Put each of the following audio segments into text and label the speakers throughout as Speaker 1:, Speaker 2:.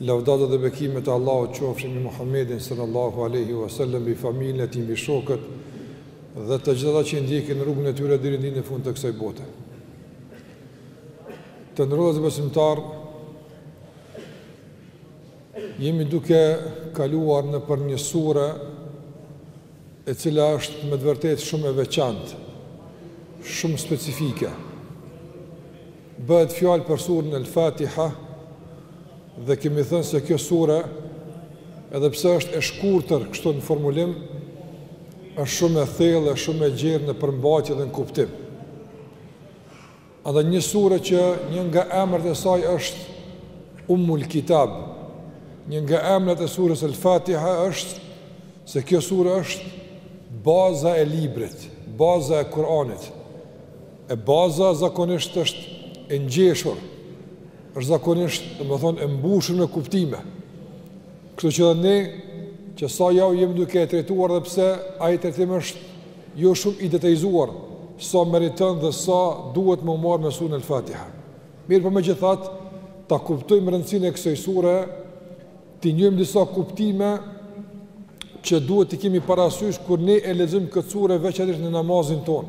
Speaker 1: Lavdata dhe bekimet e Allahut qofshin mbi Muhammedin sallallahu alaihi wasallam, mbi familjen e tij, mbi shokët dhe të gjithë ata që ndjekin rrugën e tyre deri në ditën e fundit të kësaj bote. Të nderuar besimtarë jemi duke kaluar nëpër një sure e cila është me të vërtetë shumë e veçantë, shumë specifike. Bëhet fjalë për surën Al-Fatiha dhe kemi thënë se kjo sure, edhe pse është e shkurtër kështu në formulim, është shumë e thellë dhe shumë e gjerë në përmbajtje dhe në kuptim. Andaj një sure që një nga emrat e saj është Ummul Kitab. Një nga emrat e surës Al-Fatiha është se kjo sure është baza e librit, baza e Kur'anit. E baza zakonisht është e ngjeshur, është zakonisht, domethënë, e mbushur me kuptime. Kështu që dhe ne, që sa javë jemi duke e trajtuar edhe pse ai trajtim është jo shumë i detajzuar, sa meriton dhe sa duhet me u marrë me suren el-Fatiha. Mirëpo megjithatë, ta kuptojmë rëndësinë e kësaj sure, t'i njohim disa kuptime që duhet t'i kemi parasysh kur ne e lexojmë këtë sure veçanisht në namazin tonë,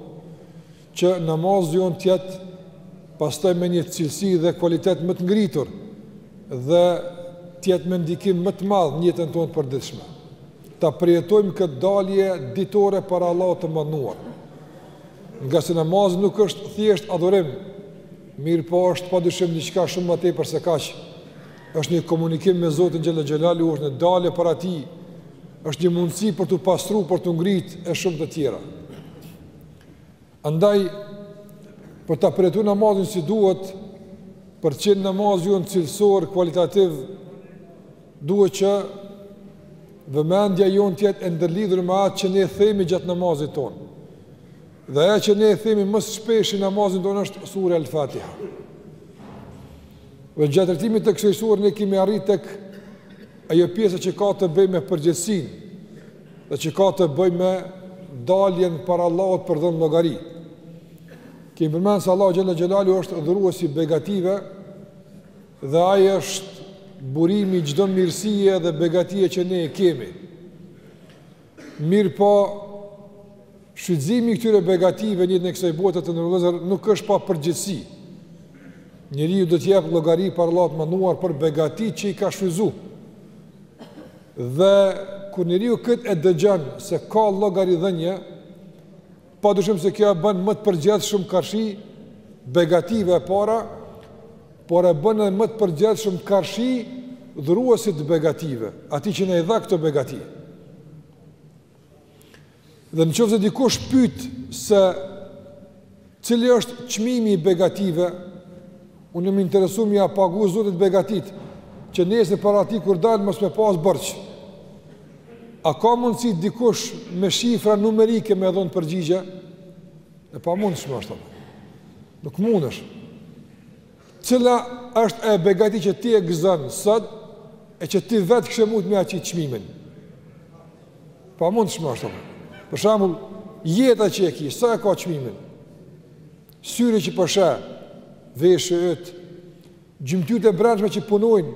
Speaker 1: që namazi jonë të jetë pastaj me një cilësi dhe kualitet më të ngritur dhe të jetë me ndikim më të madh në jetën tonë të përditshme. Ta përjetojmë këtë dalje ditore para Allahut të madhëruar. Ngase namazi nuk është thjesht adhurim, mirëpo është pa dyshim diçka shumë më tepër se kaq. Është një komunikim me Zotin xhelle xhelaluhu, është një dalje para tij, është një mundësi për t'u pastru, për t'u ngritë e shumë të tjera. Andaj, për ta përjetu namazin si duhet, për të qenë namazi jonë cilësor, kualitativ, duhet që vëmendja jonë të jetë e ndërlidhur me atë që ne themi gjatë namazit tonë. Dhe ajo që ne themi më së shpeshti në namazin tonë është surja al-Fatiha. Dhe gjatë trajtimit të kësaj sure ne kemi arritë tek ajo pjesa që ka të bëjë me përgjegjësinë, dhe që ka të bëjë me daljen para Allahut për të dhënë llogari. Kemi përmend se Allahu xhelle xhelaluhu është dhuruesi i begative dhe ai është burimi i çdo mirësie dhe begatie që ne e kemi. Mirëpo, shfrytëzimi i këtyre begative në jetën e kësaj bote të nderuar vëllezër nuk është pa përgjegjësi. Njeriu do të jepë llogari para Allahut të madhëruar për begatitë që i ka shfrytëzu. Dhe kur njeriu këtë e dëgjon se ka llogaridhënie, padyshim se kjo e bën më të përgjegjshëm karshi begative e para, por e bën edhe më të përgjegjshëm karshi dhuruesit të begative, atij që na i dha këto begati. Dhe në qoftë se dikush pyt se cili është çmimi i begative, unë jam i interesu m'ia pagu Zotit begatit, që nesër para tij kur dal mos me pas borxh. A ka mundësi dikush me shifra numerike me dhon përgjigje? E pamundshme asht ajo. Nuk mundesh. Cila është ajo begati që ti e gëzon sot e që ti vetë kishe mujt me ia qit çmimin? Pa, pamundshme asht. Për shambull, jeta që e ki, sa e ka çmimin? Syri që po sheh, po veshët, gjymtyrët e brendshme që punojnë,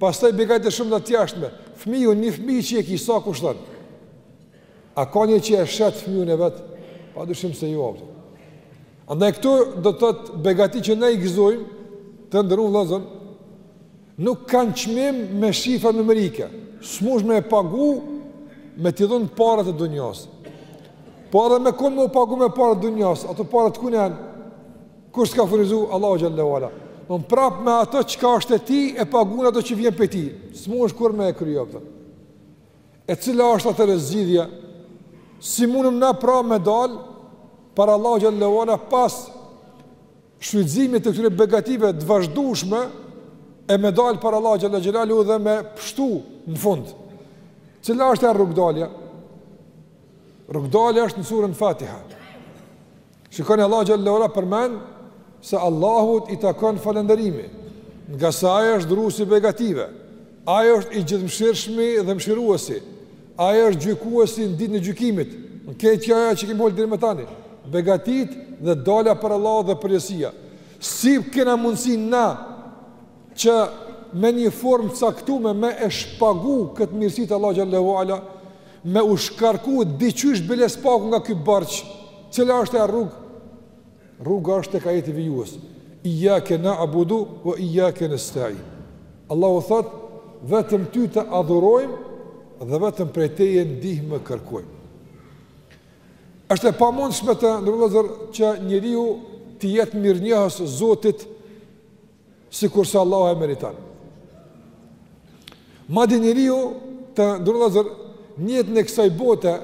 Speaker 1: pastaj begati shumë të t'jashtme, fmiju, një fmi që e ki, sa kushton A ka një që e shet fëmijën e vet? Padyshim se jo. Andaj këtu do të thotë begati që ne i gëzojmë të nderum vllazën nuk kanë çmim me shifra numerike. S'mush me e pagu me t'i dhënë paret e dunjos. Po edhe me kon m'u pagu me paret e dunjos, ato pare të kujt jon? Kush t'ka furnizu? Allahu xhelle ue ala. Domethon prap me ato çka është e tij e pagun ato që vjen prej tij. S'mush kurrë me e kry E cila është atëherë zgjidhja? Si mundëm na pra me dal para Allahut xhelle ue ala pas shfrytëzimit të këtyre begative të vazhdushme e me dal para Allahut xhelle xhelaluhu dhe me pështu në fund. Cila është e rrugdalja? Rrugdalja është në surën Fatiha. Shikoni Allahu xhelle ue ala përmend se Allahut i takon falënderimi, ngase ai është dhurusi i begative. Ai është i gjithëmshirshmi dhe mëshiruesi. Ai është gjykuesi në ditën e gjykimit. Në këtë që ajo që kemi fol deri më tani, begatit dhe dalja para Allahut dhe përgjegjësia. Si kena mundësi na që me një formë t'caktume me e shpagu këtë mirësi t'Allahut xhelle ue ala, Me u shkarku diqysh bile s'paku nga ky borxh, cila është ajo rrugë? Rruga është tek ajeti vijues. Iyyake na'budu wa iyyake nasta'in. Allahu thot, vetëm ty të adhurojmë dhe vetëm prej teje ndihmë kërkojmë. Është e pamundshme të nderuar vëllezër që njeriu të jetë mirënjohës Zotit sikurse Allahu e meriton. Madje njeriu të ndërlidhur n'jetën e kësaj bote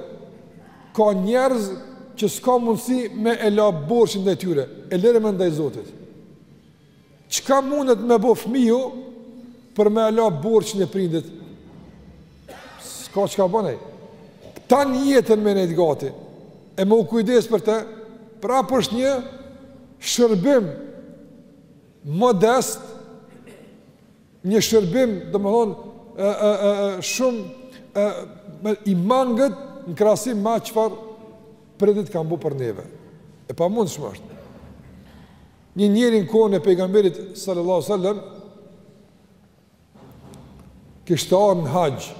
Speaker 1: ka njerëz që s'ka mundësi me e la borxhin ndaj tyre, e lëre më ndaj Zotit. Çka mundet me bo fmiu për me e la borxhin e prindit? S'ka çka bon ai. Tanë jetën me nejt gati, e me u kujdes për te, prapë është një shërbim modest, një shërbim, domethënë, e, e, e, e, shumë e, me, i mangët në krahasim me çfarë prindët kanë bu për neve. E pamundshme është. Një njeri n'kohën e pejgamberit sallallahu sallam, kishte ardhur në haxh,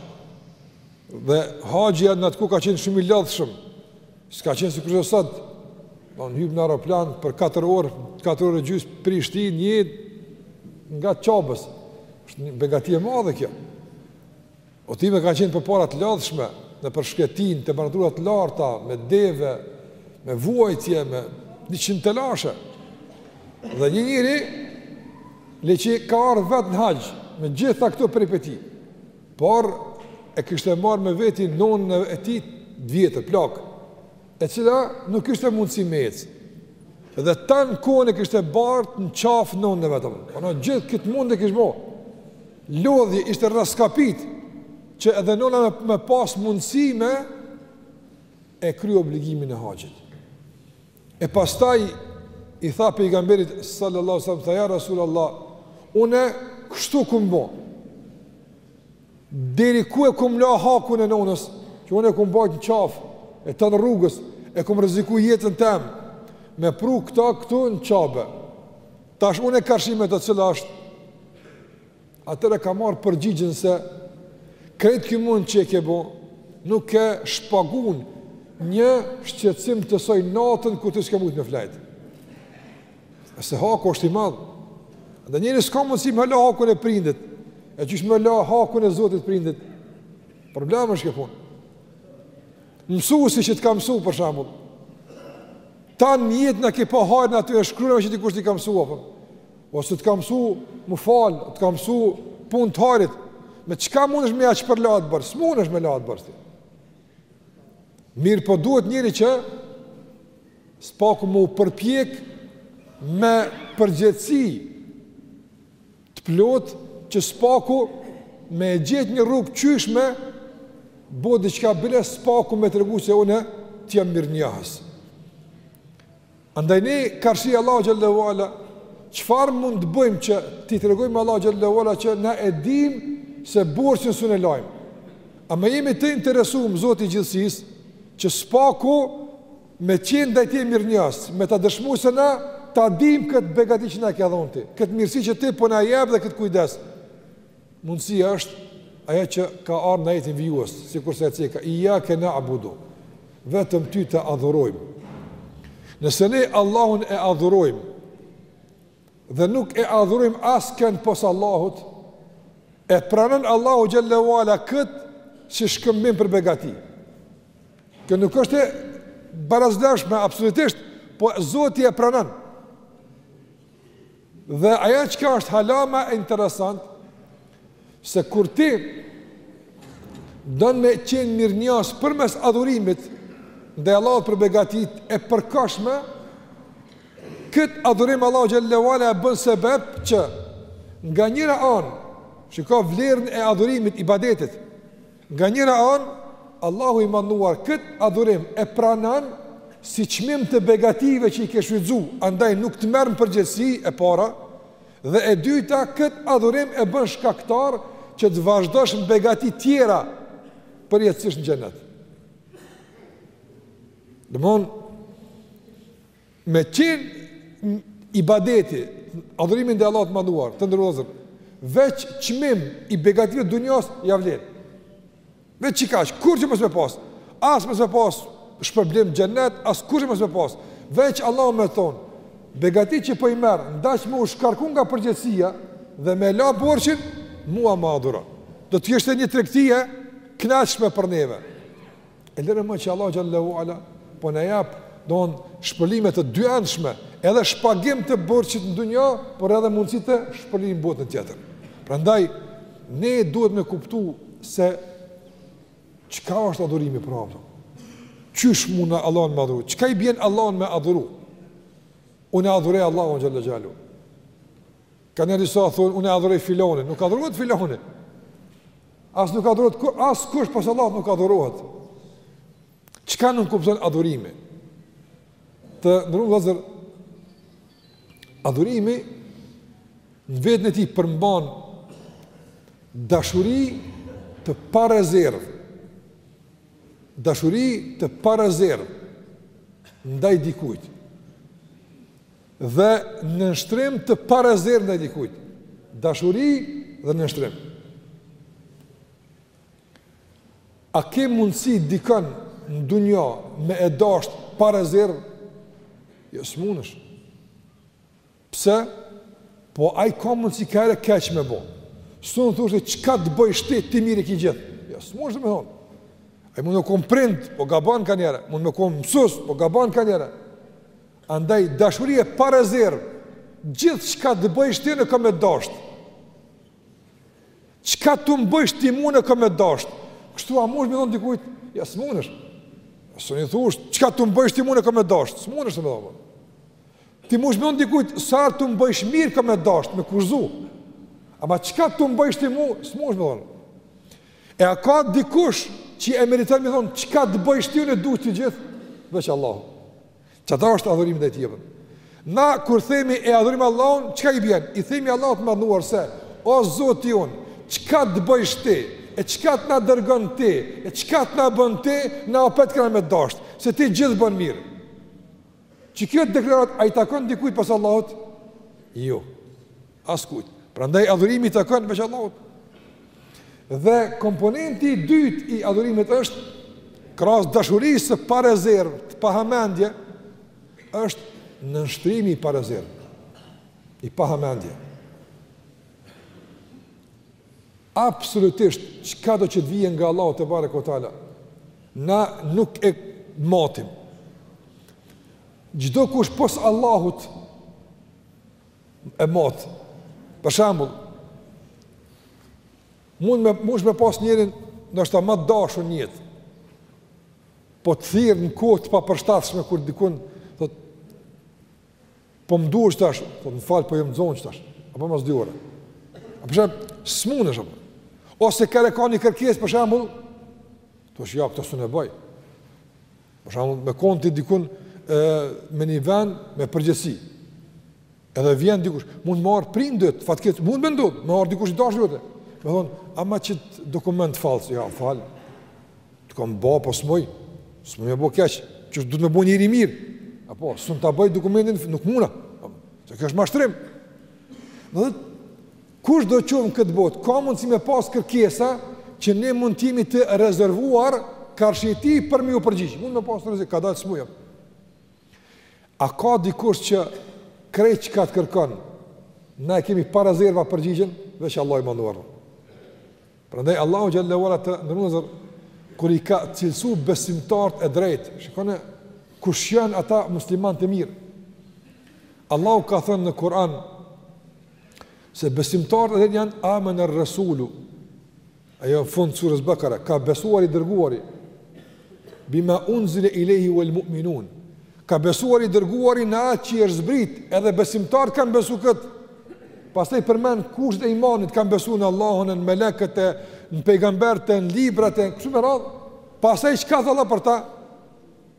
Speaker 1: dhe haxhi në atë kohë ka qenë shumë i lodhshëm, s'ka qenë sikurse sot, në në hyp në aeroplan për 4 orë, 4 orë e gjysë, prej Prishtine n'Qabe, është një begati e madhe kjo, Udhëtimet kanë qenë përpara të lodhshme, nëpër shkretinë, temperatura të larta, me deve, me vuajtje, me njëqind telashe. Dhe një njeri, le që ka ardhë vetë në haxh, me gjitha këto peripeci, por e kishte marrë me veti nonën e tij t'vjetër, plakë. e cila nuk kishte mundësi me ecë, dhe tanë kohën e kishte bartë në qafë nonën e vet, pra gjithë këtë mund e kish bo, lodhje ishte rraskapit, që edhe nëna me, me pas mundësi me e kry obligimin e haxhit. E pastaj, i tha pejgamberit sallallahu sallam, tha ja Rasul Allah, une kështu kum bo, Deri ku e kum la hakun e nonës, që unë e kum bajt në qafë, e tanë rrugës, e kum rreziku jetën teme, e pru këta këtu në Qabe. Tash unë karshi saj cila është, atëherë ka marë përgjigjën se, krejt ky mund që e ke bo, nuk e shpagun një shqetësim të soj natën kur ti s'ke mujtë me flejtë. Se haku është i madh. Dhe njeri s'ka mundësi me la hakun e prindit. E qysh me la hakun e Zotit prindit. Problem është kjo punë. Mësuesi që të ka mësu, për shembull. Tanë jetën e ke pa hajrin e atyne shkronjave që dikush t'i ka mësu, apo. Ose të ka mësu, më fal, të ka mësu punë të hajrit. Me çka mundesh me ja shpërla atë borxh? S'mundesh me la atë borxh, Mirëpo duhet njeri që s'paku me u përpjek me përgjegjësi të plotë që s'paku me e gjetë një rrugë qysh me bo diçka bile s'paku me tregu se une t'jam mirënjohës. Andaj ne karshi Allahu xhallahu ala çfarë mund të bëjmë që t'i tregojmë Allahu xhallahu ala që na e dim se borxhin sun e lajm. Ama jemi të interesum Zoti i gjithësisë që së paku me qenë ndaj teje mirënjohës, me ta dëshmuar se na ta dim këtë begati që na ka dhënë ti, këtë mirësi që ti po na jep dhe këtë kujdes. Mundësia është ajo që ka ardh në ajetin vijues, sikurse e ceka ijjake na'budu. Vetëm ty të adhurojmë. Nëse ne Allahun e adhurojmë dhe nuk e adhurojmë askën pos Allahut, e pranon Allahu xhallahu ala kët si shkëmbim për begati. Kjo nuk është e barazlashme absolutisht, po Zoti e pranon. Dhe ajo çka është halama e interesant, se kur ti don me qenë mirënjohës përmes adhurimit ndaj Allahut për begatitë e përkohshme, këtë adhurim Allahu xhallahu ala e bën sebep që nga njëra anë, që e ka vlerën e adhurimit ibadetit, Nga njëra anë, Allahu i Madhëruar këtë adhurim e pranon si çmim të begative që i ke shfrytëzu, andaj nuk të merr në përgjegjësi e para, dhe e dyta këtë adhurim e bën shkaktar që të vazhdosh në begati tjera përjetësisht në xhennet. Domethënë, Me qenë ibadeti, adhurimi ndaj Allahut të Madhëruar, të nderum vëllezër, veç çmim i begative të dunjas, ia vlen. Veç qikaq, kurgjë mos me pasë, as mos me pasë shpërblim xhennet, as kurgjë mos me pasë, veç Allahu me thonë, begatitë që po i merr, n'daç me u shkarku nga përgjegjësia, dhe me la borxhin, mua më adhuro. Do të kishte një tregti e knaqshme për neve. E lëre më që Allahu xhallahu ala po na jep, domethënë shpërblime të dyanshme, edhe shpagim të borxhit në dunja, por edhe mundësi të shpërblimit n'botën tjetër. Prandaj, ne duhet me kuptu se çka është adhurimi për Allah. Qysh mun Allahun me adhuru? Çka i bjen Allahun me adhuru? Unë e adhuroj Allahun xhelle xhelaluhu. Ka disa thonë, unë e adhuroj filonin, nuk adhurohet filoni. As nuk adhurohet askush pos Allahut nuk adhurohet. Çka nënkupton adhurimi? Të nderum vëllezër adhurimi në vetën e tij përmban dashuri të parezervë. Dashuri të parezervë ndaj dikujt. Dhe nënshtrim të parezervë ndaj dikujt. Dashuri dhe nënshtrim. A ke mundësi dikën në dunja me e dasht pa rezervë? Jo, s'munesh. Pse? Po ai ka mundësi kanihere keq me bo. S'un thush, çka të bëjsh ti, ti mirë i ki gjithë? Jo, s'munesh me thonë. Ai mund me konë prind, po gaban kanihere. Mund me konë mësus, po gaban kanihere. Andaj dashuria pa rezervë, gjithçka të bëjsh ti unë kam me t'dashtë. Çka të më bëjsh ti mua unë kam me t'dashtë. Kështu a munesh me i thon dikujt, jo s'munesh. S'un i thush, çka të më bëjsh ti mua unë kam me t'dashtë. S'munesh me i thon. Ti munesh me i thon dikujt sa të më bëjsh mirë kam me t'dashtë me kurzu. Ama çka të më bëjsh ti mua, s'munesh me i thon. E a ka dikush që e meriton me i thon çka të bëjsh ti unë t'du ty gjithë veç Allahu. Qëta është adhurimi dhe tjepën. Na, kur themi e adhurojmë Allahun, çka i bjen? I themi Allahut të madhnuar se, o Zoti jonë, çka të bëjsh ti, e çka të na dërgon ti, e çka të na bën ti, na apet kena me t'dashtë, se ti gjithë bën mirë. Qekjo deklaratë, a i takon dikujt pos Allahut? Jo. Askujt. Prandaj adhurimi i takon veç Allahut. Dhe komponenti i dytë i adhurimit është krahas dashurisë së parezervë, të pahamendje, është nënshtrimi i parezervë. I pahamendje. Absolutisht çkado që të vijë nga Allahu tebareke ue teala. Na nuk e matim. Çdokush pos Allahut e mat. Për shembull, munesh me pas njerin ndoshta më të dashur në jetë. Po të thirr në kohë të papërshtatshme kur dikun thot po më duhesh tash, po më fal po jam nxon tash, apo mas dy ore. A po jam smunë shumë. Ose kanihere ka një kërkesë për shembull, thush jo këtë s'un e bëj. Për shembull, me kon ti dikun me një vend me përgjegjësi. Edhe vjen dikush, mund me ardh prindët, fatkeq mund me ndodh, me ardh dikush i dashur jote. Me thon, a ma qit dokument fals, jo, fal. Të kam babë po s'muj. S'muj me bo keq, duhet me bo njeri i mirë. Apo s'un ta bëj dokumentin, nuk muna. Se kjo është mashtrim. Do të Kushdo qoftë në këtë botë, ka mundësi me pas kërkesa që ne mund të jemi të rezervuar karshi tij për me iu përgjigj. Mund me pas të rezervuar, ka dalë s'muj. A ka dikush që krejt çka të kërkon, na e kemi pa rezerva përgjigjen, veç Allahi i madhëruar. Prandaj Allahu xhelle ue ala, të nderuar, kur i ka cilësu besimtart e drejt, shikoni, kush janë ata musliman të mirë. Allahu ka thënë në Kur'an, Se besimtarët edhe janë amene rresulu, ajo fund të sures Bekare, ka besuar i dërguari, bima unzile ilejhi uel mu'minun, ka besuar i dërguari në atë që i është zbrit, edhe besimtarët kanë besu këtë, pastaj përmend kushtet e imanit, kanë besu në Allahun, në melekët e, në pejgamberët e, në librat e, kështu me radhë, pastaj çka tha Allahu për ta?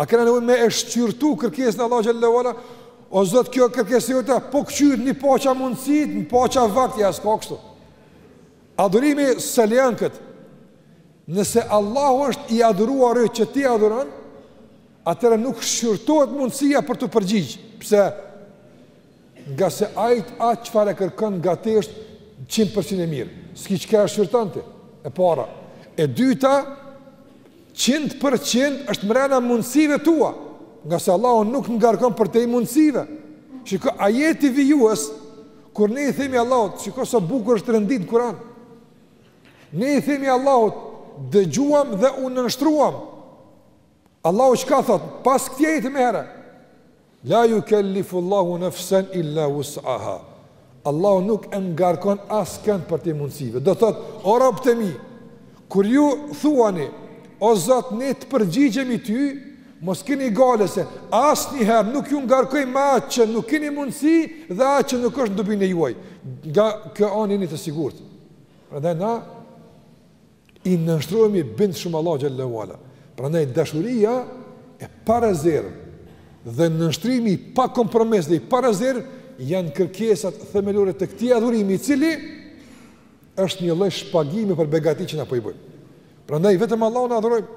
Speaker 1: A kena nevojë me e shqyrtu kërkesën e Allahut xhelle ue ala? O Zot, kjo kërkesë jote, po këqyrë në paça mundësi, në paça vakt, a, s'ka kështu. Adhurimi s'e lejon këtë. Nëse Allahu është i adhuruari që ti adhuron, atëherë nuk shqyrtohet mundësia për t'u përgjigj. Pse? ngase ai atë çfarë kërkon nga ti është qind për qind e mirë. S'ki çka e shqyrton ti. E para, e dyta, qind për qind është mrena mundësive tua, ngase Allahu nuk ngarkon përtej mundësive. Shiko, ajeti vijues, kur ne i themi Allahut, shiko sa bukur është rendit në Kur'an. Ne i themi Allahut, dëgjuam dhe u nënshtruam. Allahu çka thot? Pas këtij ajeti menjëherë. La yukallifu Allahu nafsan illa wus'aha. Allahu nuk e ngarkon askënd përtej mundësive. Do thot, o robtë e mi, kur ju thuani, o Zot, ne të përgjigjemi ty, mos keni gajle se asnjëherë nuk ju ngarkoj me atë që nuk keni mundësi dhe atë që nuk është në dobinë e juaj. Nga kjo anë jeni të sigurt. Prandaj na i nënshtrohemi bindshëm Allahut xhelle ue ala. Prandaj dashuria e parezervë dhe nënshtrimi i pakompromis dhe i parezervë janë kërkesat themelore të këtij adhurimi, i cili është një lloj shpagimi për begati që na po i bëjmë. Prandaj vetëm Allahun adhurojmë.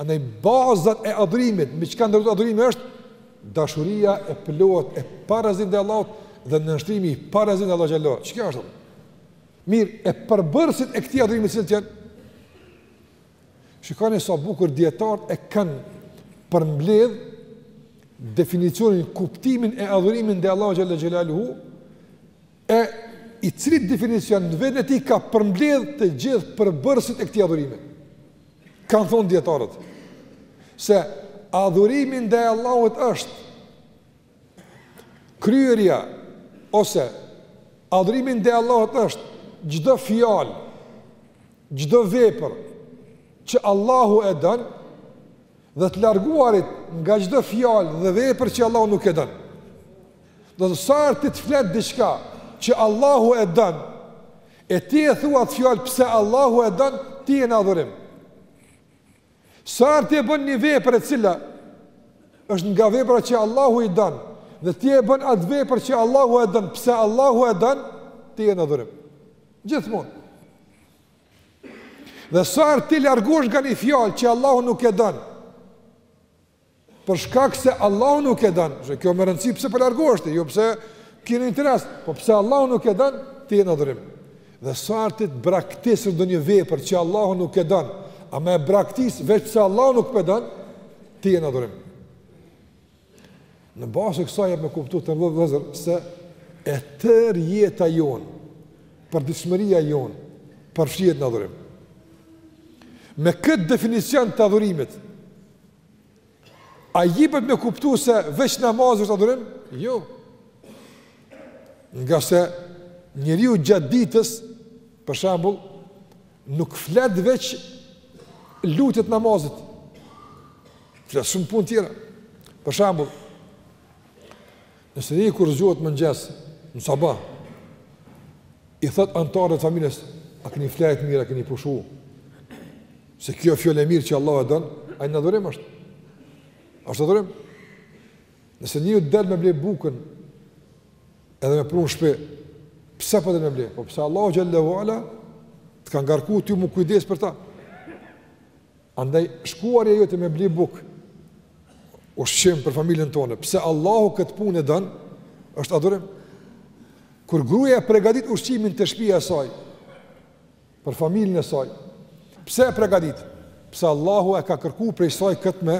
Speaker 1: Andaj bazat e adhurimit, me çka ndërtohet adhurimi është dashuria e plotë e parezervë ndaj Allahut dhe nënshtrimi i parezervë ndaj Allahut xhallahu. Çka është? Mirë, e përbërësit e këtij adhurimi cilët janë? Shikoni sa bukur dijetarët e kanë përmbledh definicionin, kuptimin e adhurimit ndaj Allahut xhelle xhelaluhu e i cili definicion në veten e tij ka përmbledh të gjithë përbërësit e këtij adhurimi. Kan thon dietarët se adhurimi ndaj Allahut është kryerja ose adhurimi ndaj Allahut është çdo fjalë, çdo vepër që Allahu e don Dhe të larguarit nga çdo fjalë dhe vepër që Allahu nuk e don. Do të thotë sa herë ti të flet diçka që Allahu e don, e ti e thua atë fjalë pse Allahu e don, ti je në adhurim. Sa herë ti e bën një vepër e cila është nga vepra që Allahu i don, dhe ti e bën atë vepër që Allahu e don, pse Allahu e don, ti je në adhurim. Gjithmonë. Dhe sa herë ti largohesh nga një fjalë që Allahu nuk e don. Për shkak se Allahu nuk e don, se kjo me rëndësi pse po largohesh ti, jo pse ke një interes, po pse Allahu nuk e don, ti je në adhurim. Dhe sa herë ti braktis ndonjë vepër që Allahu nuk e don, ama e braktis veç pse Allahu nuk po e don, ti je në adhurim. Në bazë të kësaj jep me kuptu të nderuar vëllezër se e tërë jeta jonë, përditshmëria jonë, përfshihet në adhurim. Me këtë definicion të adhurimit, a jipet me kuptu se veç namazi është adhurim? Jo. Ngase njeriu gjatë ditës, për shembull, Nuk flet veç lutjet e namazit. Flet shumë punë tjera. Për shembull, nëse njeri kur zgjohet mëngjes në sabah, i thot anëtarëve të familjes, a keni flejt mirë, a keni pushu, se kjo fjalë e mirë që Allahu e don, ai në adhurim është. A është adhurim? Nëse njeriu del me ble bukën edhe me pru në shpi, pse po del me ble? Po pse Allahu xhele ue ala të ka ngarku ty m'u kujdes për ta? Andaj, shkuarja jote me ble bukë, ushqim për familjen tone, pse Allahu këtë punë e don, është adhurim? Kur gruja e pregadit ushqimin te shpia e saj, Për familjen e saj. Pse e pregadit? Pse Allahu e ka kërku prej saj këtë me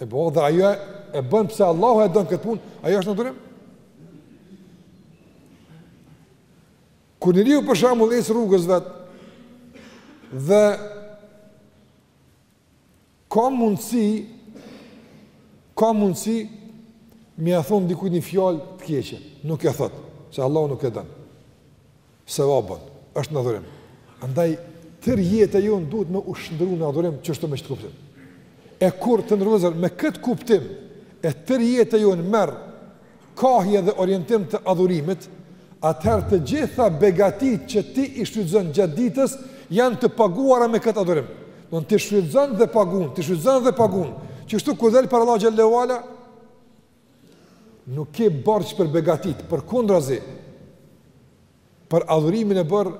Speaker 1: e bo dhe ajo e bën pse Allahu e don këtë punë, ajo është në adhurim? Kur njeriu për shembull ec rrugës vetë dhe Ka mundësi, ka mundësi, me ia thonë dikujt një fjalë të keqe, nuk e thotë, se Allahu nuk e don, se s'bon, është në adhurim. Andaj, tërë jeta jonë duhet me u shndërru në adhurim, që është me qët kuptim. E kur të nderuar vëllezër, me këtë kuptim, e tërë jeta jonë merr, kahje dhe orientim të adhurimit, atëherë të gjitha begatitë që ti i shfrytëzon gjatë ditës janë të paguara me këtë adhurim. Domon ti shfrytëzon dhe pagun, ti shfrytëzon dhe pagun. Qështu kur del para Allahut xhelle ve ala, nuk ke borxh për begatitë, përkundrazi. Për adhurimin e bërë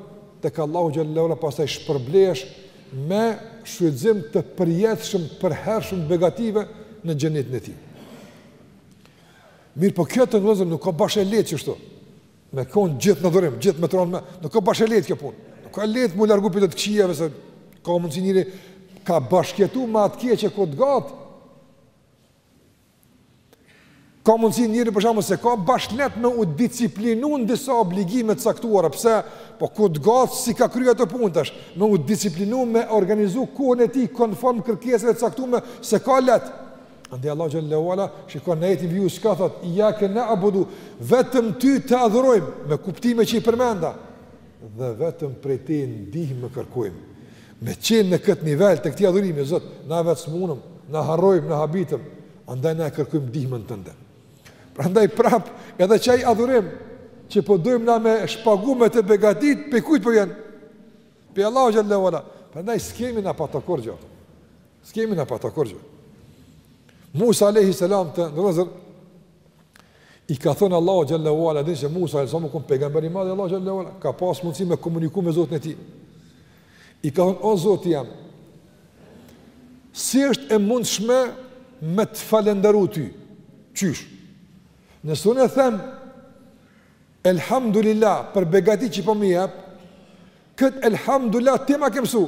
Speaker 1: tek Allahu xhelle ve ala pastaj shpërblehesh me shfrytëzim të përjetshëm të përhershëm të begative në xhenetin e tij. Mirëpo kjo, të nderuar vëllezër, nuk a bash e letë qështu. Me konë gjithë në adhurim, gjithë me të ronë me, nuk a bash e letë kjo punë. Nuk a letë mu largu pej do të këqijave, se ka mundësi njeri ka bashkëjetu me atë keqe kohë të gatë. Ka mundësi njeri për shembull s'e ka bash let me u disiplinu në disa obligime të caktuara, pse? Po kohë të gatë s'i ka kry ato punë, tash me u disiplinu, me organizu kohën e tij konform kërkesëve të caktume, s'e ka let. Andaj Allahu xhelle ve ala, shikoni në ajetin vijus çka thot, ijjake na'budu, vetëm ty të adhurojmë, me kuptime që i përmenda, dhe vetëm prej teje ndihmë kërkojmë. Me qenë në këtë nivel të këtij adhurimi, Zot, na vetë s'munëm, na harrojmë, na habitëm, andaj na e kërkojmë ndihmën tënde. Prandaj prap edhe qaj adhurim që po dojmë na me shpagu me të begatitë, pe kujt po janë? Pe Allahut xhelle ve ala. Prandaj s'kemi na pa të kurrë. S'kemi na pa të kurrë. Musa alejhi selam, të nderuar vëllezër, i ka thënë Allahut xhelle ve ala, dhe se Musa alejhi selam u kon pejgamber i madh i Allahut xhelle ve ala, ka pas mundësi me komuniku me Zotin e tij. I ka thënë, o Zoti jam, si është e mundshme me të falenderu ty? Qysh? Nëse unë e them, Elhamdulillah, për begati që po më jep, këtë Elhamdulillah ti ma ke mësu,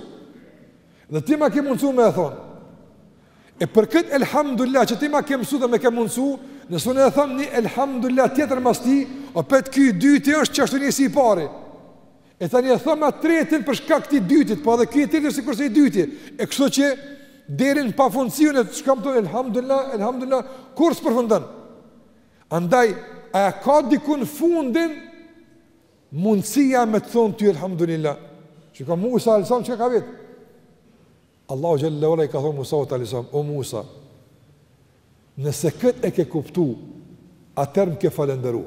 Speaker 1: dhe ti ma ke mundësu me e thonë. E për këtë Elhamdulillah që ti ma ke mësu dhe ma ke mundësu, nëse unë e them një Elhamdulillah tjetër mas tij, opet ky i dyti është qashtu një si i pari. E tani e them atë të tretin për shkak të këtij dytit, po edhe ky i treti o sikurse i dyti. E kështu që deri në pafundësi unë veç kam me thonë, elhamdulillah, elhamdulillah, kurrë s'përfundon. Andaj, a e ka dikun fundin mundësia me të thonë ty, elhamdulillah? Çka Musa, alejhi selam, çka ka vetë? Allahu xhelle ve ala i ka thonë Musait, alejhi selam, o Musa, nëse këtë e ke kuptu, atëherë më ke falenderu.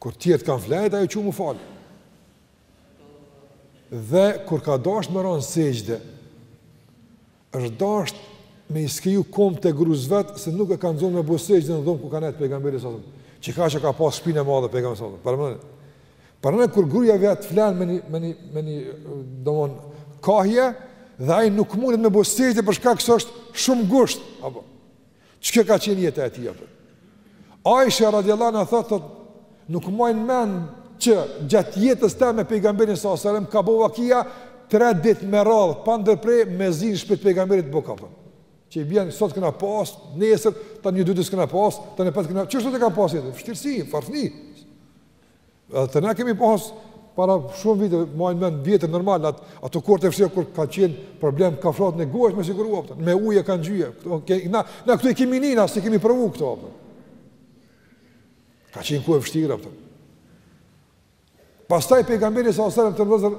Speaker 1: Kur tjerët kanë flejt, ai o çu mu falë. Dhe kur ka dasht me ra në sexhde, është dasht me i skaju komtë e grus vet se nuk e ka zonë me bo sexhde në dhomë ku ka nejt pejgamberi alejhi selam. Qikaq e ka pas shpinë e madhe pejgamberi alejhi selam. Paramendo, paramendo kur gruja e vet flen me një, me një, me një, domon, kahje, dhe ai nuk mundet me bo sexhde për shkak se është shumë ngusht. Apo. Çka ka qenë jeta e tij apo? Aisha radhiyallahu anha thotë thot, nuk maj mend që gjatë jetës teme me pejgamberin salallahu alejhi ve selem ka bo vaki tre dit me radhë pa ndërpre me zi në shpi t'pejgamberit buka, a kupton. Që i bjen sot kena pas, nesër, tani dy dit s'kena pas, tani apet kena, qështu e ka pas jetën. Vështirësi, varfni. Edhe te na kemi pas para shumë vite, majnë men t'vjetrit normal, at, ato kohët e vështira, kur ka qenë problem, kafshatën e gojës me siguru, a kupton, me ujë kanë ngjye, okay, na, na këto i kemi ni, na s'i kemi provu këto, a kupton. Ka qenë kohë e vështirë, a kupton. Pastaj pejgamberi salallahu alejhi ve selem, vëllezër,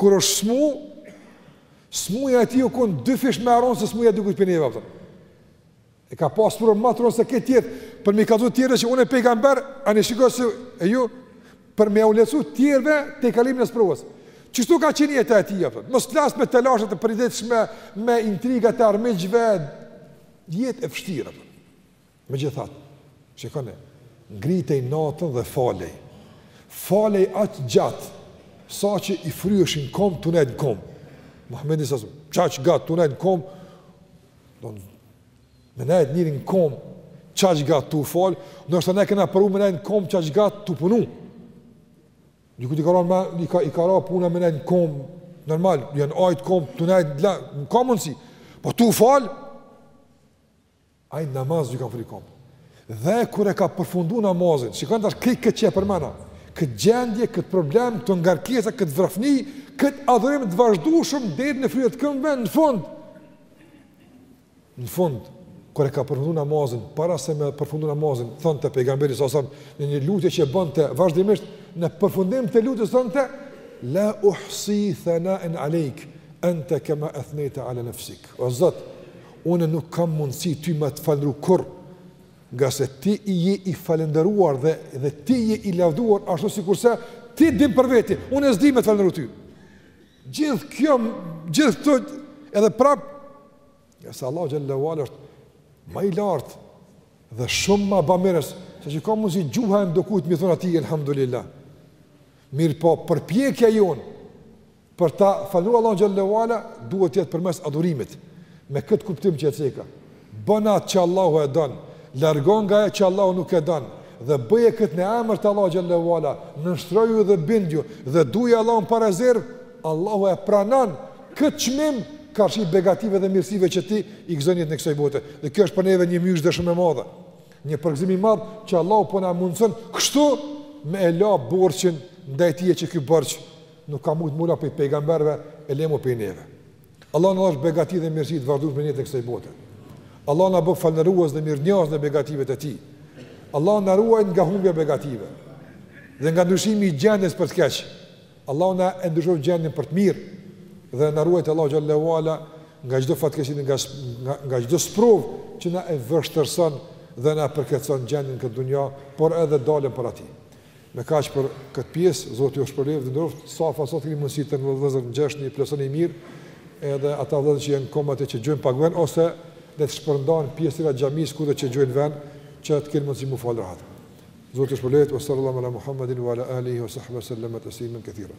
Speaker 1: kur është smu, smuja e tij u konë dyfish ma e rondë, se smuja e dikujt prej neve, a kupton. E ka pas provë më të rëndë se këta tjerët, për me i kallxu tjerëve që unë e pejgamber, ani shikoj se e ju, për me u lehtësu tjerëve tejkalimin e sprovës. Qështu ka qenë jeta e tij, a kupton? Mos të flasim me telashet e përditshme, me intrigat e armiqve, jetë e vështirë, a kupton. Megjithatë, shikoni, ngritej natën dhe falej. Falej aq gjatë, saqë i fryheshin komt, tu nejt në kom. Muhammedi salallahu alejhi ve selem, qaq gatë, tu nejt në kom, Domethënë, me nejt njeri në kom, qaq gatë tu u falë, ndoshta na kena provu me nejt në kom, qaq gatë tu punu. Dikujt i ka ra, me, i ka, i ka ra puna me nejt në kom, normal, janë ajt komt, tu nejt ka mundësi, po tu u falë, ai n'namaz ju kan fry komt. Dhe kur e ka përfundu namazin, shikoni tash këtë këtë që e përmenda, këtë gjendje, këtë problem, këto ngarkesa, këtë varfni, këtë adhurim të vazhdueshëm, deri në fryrje të këmbëve, në fundë, Në fund, kur e ka përfundu namazin, para se me përfundu namazin, thonte pejgamberi salallahu alejhi ve selem, në një lutje që bonte vazhdimisht, në përfundim të lutjes thonte, la uhsi thanaen alejk, ente kema ethnejta ala nefsik. O Zot, une nuk kam mundësi ty me të falenderu kurrë, ngase ti je i falenderuar dhe, dhe ti je i lavduar, ashtu sikurse ti din për veti, une s'di me të falenderu ty. Gjithë kjo, gjithë këto, edhe prap, ngase Allah xhelle ve ala është ma i lartë dhe shumë ma bamirës, se që ka mundësi gjuha e ndokujt, me i thonë atij, elhamdulillah. Mirëpo, përpjekja jonë, për ta falënderuar Allah xhelle ve ala, duhet të jetë përmes adhurimit, me këtë kuptim që e ceka. Bon atë që Allahu e don, largohu nga ajo që Allahu nuk e don, dhe bëje këtë në emër të Allahu xhelle ve ala, nënshtroju dhe bindju dhe duaje Allahun pa rezervë, Allahu e pranon këtë çmim karshi begative dhe mirësive që ti i gëzon n'jetën e kësaj bote. Dhe kjo është për neve një myzhde shumë e madhe. Një përgëzim i madh që Allahu po na mundson kështu me e la borxhin ndaj tij që ky borxh nuk ka mujt m'u la prej pejgamberve e le mo prej neve. Allah na dhashtë begati dhe mirësi të vazhdueshme në jetën e kësaj bote. Allah na bëf falënderues dhe mirënjohës në begatitë të Tij. Allah na ruajt nga humbja begative dhe nga ndryshimi i gjendjes për të keq. Allah na e ndryshoftë gjendjen për të mirë dhe na ruajt Allah xhelle ue ala nga çdo fatkeqësi nga nga, nga çdo sprovë që na e vështirëson dhe na përkeqëson gjendjen këtë dunja, por edhe dalën për Tij. Me kaq për këtë pjesë, Zoti ju shpërbleftë dhe nderoftë. Safat sa keni mundësi ti vëllezër ngjeshni, plotësoni mirë. Edhe ata vëllezër që janë komatë që gjojnë pak vën ose le të shpërndahen pjesëve të xhamisë kudo që gjojnë vën, që të kenë mundësi me u fal rahat. Zoti ju shpërbleftë. Sallallahu ala Muhammedin wa ala alihi wa sahbihi wasallam taslima kethira.